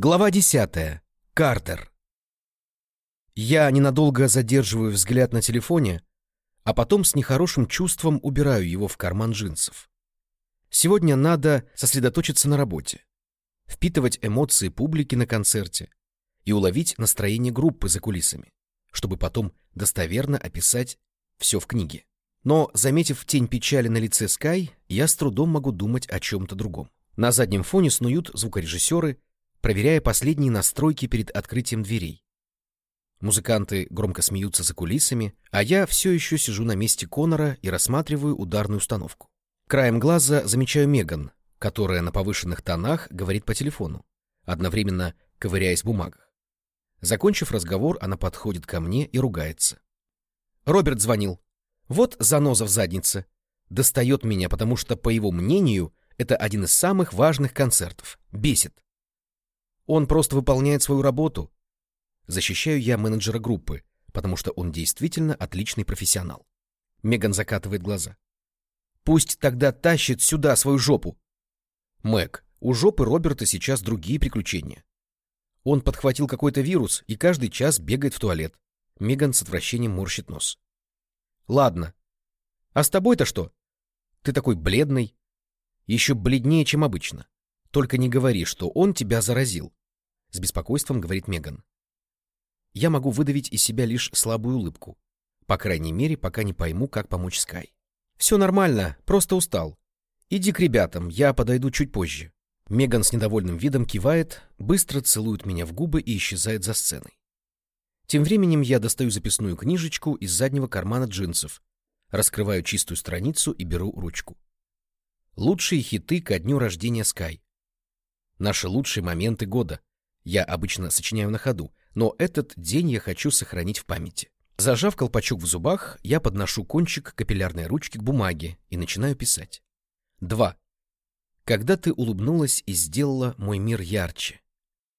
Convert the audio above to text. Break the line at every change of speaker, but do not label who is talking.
Глава 10. Картер. Я ненадолго задерживаю взгляд на телефоне, а потом с нехорошим чувством убираю его в карман джинсов. Сегодня надо сосредоточиться на работе, впитывать эмоции публики на концерте и уловить настроение группы за кулисами, чтобы потом достоверно описать все в книге. Но, заметив тень печали на лице Скай, я с трудом могу думать о чем-то другом. На заднем фоне снуют звукорежиссеры, проверяя последние настройки перед открытием дверей. Музыканты громко смеются за кулисами, а я все еще сижу на месте Конора и рассматриваю ударную установку. Краем глаза замечаю Меган, которая на повышенных тонах говорит по телефону, одновременно ковыряясь в бумагах. Закончив разговор, она подходит ко мне и ругается. Роберт звонил. Вот заноза в заднице. Достает меня, потому что, по его мнению, это один из самых важных концертов. Бесит. Он просто выполняет свою работу. Защищаю я менеджера группы, потому что он действительно отличный профессионал. Меган закатывает глаза. Пусть тогда тащит сюда свою жопу. Мэг, у жопы Роберта сейчас другие приключения. Он подхватил какой-то вирус и каждый час бегает в туалет. Меган с отвращением морщит нос. Ладно. А с тобой-то что? Ты такой бледный. Еще бледнее, чем обычно. Только не говори, что он тебя заразил. — с беспокойством говорит Меган. Я могу выдавить из себя лишь слабую улыбку. По крайней мере, пока не пойму, как помочь Скай. «Все нормально, просто устал. Иди к ребятам, я подойду чуть позже». Меган с недовольным видом кивает, быстро целует меня в губы и исчезает за сценой. Тем временем я достаю записную книжечку из заднего кармана джинсов, раскрываю чистую страницу и беру ручку. Лучшие хиты ко дню рождения Скай. Наши лучшие моменты года. Я обычно сочиняю на ходу, но этот день я хочу сохранить в памяти. Зажав колпачок в зубах, я подношу кончик капиллярной ручки к бумаге и начинаю писать. 2. Когда ты улыбнулась и сделала мой мир ярче.